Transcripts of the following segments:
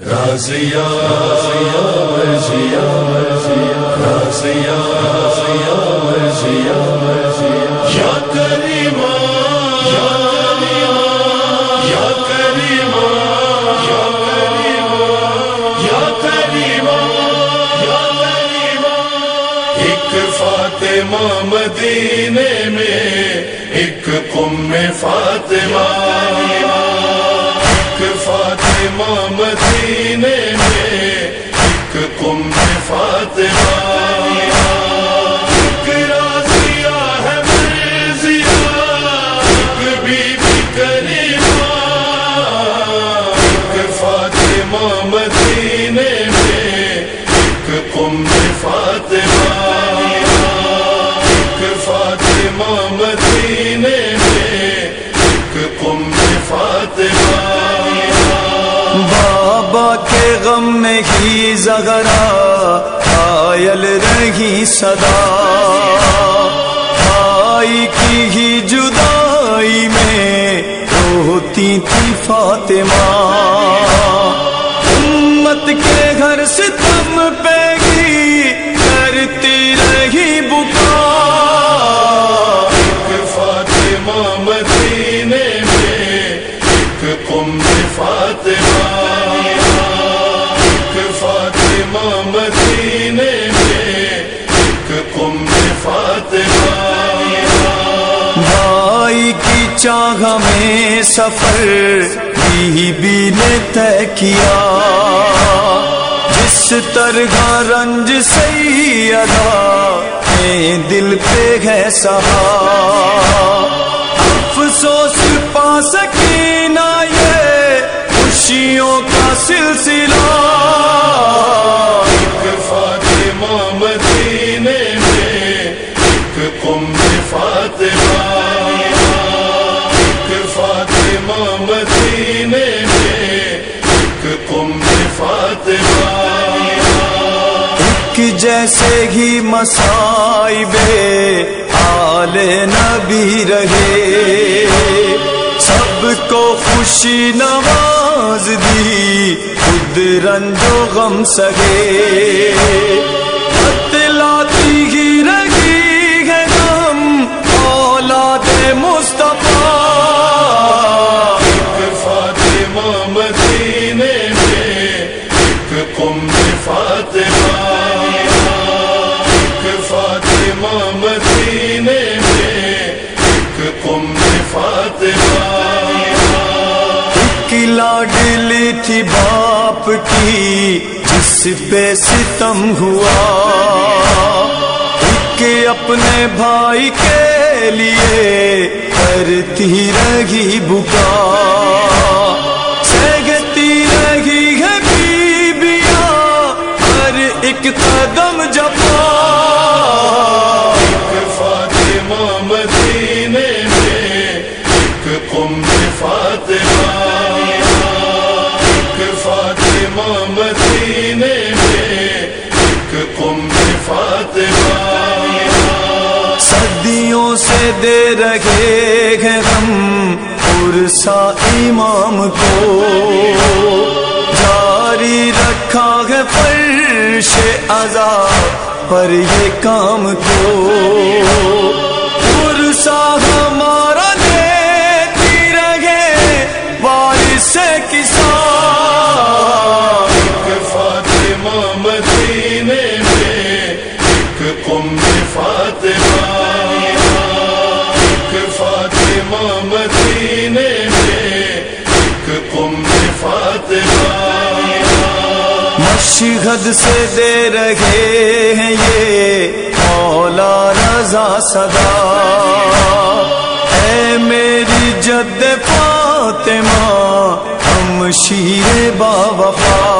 رازیا ایک فاطمہ مدینے میں ایک قم فاطمہ۔ فاطمہ۔ مدینے میں ایک قم فاطمہ۔ ایک رازیہ فاطمہ مدینے میں ایک قم فاطمہ۔ غم زغرا آئل رہی صدا۔ بھائی کی ہی جدائی میں روتی تھی فاطمہ۔ امت کے گھر ستم پہ گی کرتی رہی بکا۔ ایک فاطمہ مدینے میں، ایک قم فاطمہ۔ مدینے میں، ایک قم فاطمہ۔ بھائی کی چاہ میں سفر، بی بی نے طے کیا۔ جس طرح رنج سیدا میں دل پہ ہے سہا۔ افسوس پا سکینہ یہ، خوشیوں کا سلسلہ۔ جیسے ہی مسائب آل نبی رہے۔ سب کو خوشی نواز دی، خود رنج و غم سگے بتلاتی ہی رہی ہے غم، اولاد مصطفیٰ۔ فاطمہ مدینے میں، ایک قم فاطمہ۔ لاڈلی تھی باپ کی، جس پہ ستم ہوا۔ کہ اپنے بھائی کے لیے کرتی رہی بکا۔ فاطمہ مدینے میں ایک قم فاطمہ صدیوں سے دے رہے ہیں ہم پرسا امام کو۔ جاری رکھا ہے فرش ازا پر یہ کام کو۔ ایک قم فاطمہ، ایک فاطمہ مدینے میں، ایک قم فاطمہ۔ مشہد سے دے رہے ہیں یہ مولا رضا صدا۔ اے میری جد فاطمہ، ہم شیر با وفا۔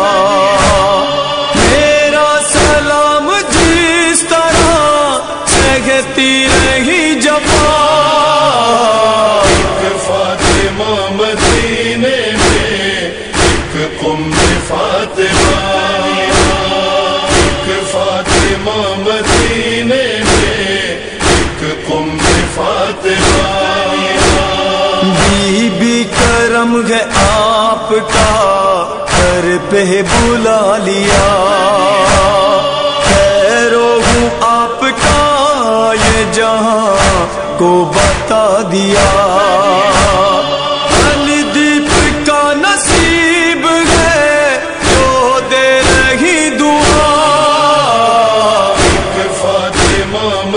کرم ہے آپ کا گھر پہ بلا لیا۔ خیرو ہوں آپ کا یہ جہاں کو بتا دیا۔ دیپ کا نصیب تو دے دعا۔ ایک فاطمہ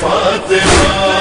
فاطمہ۔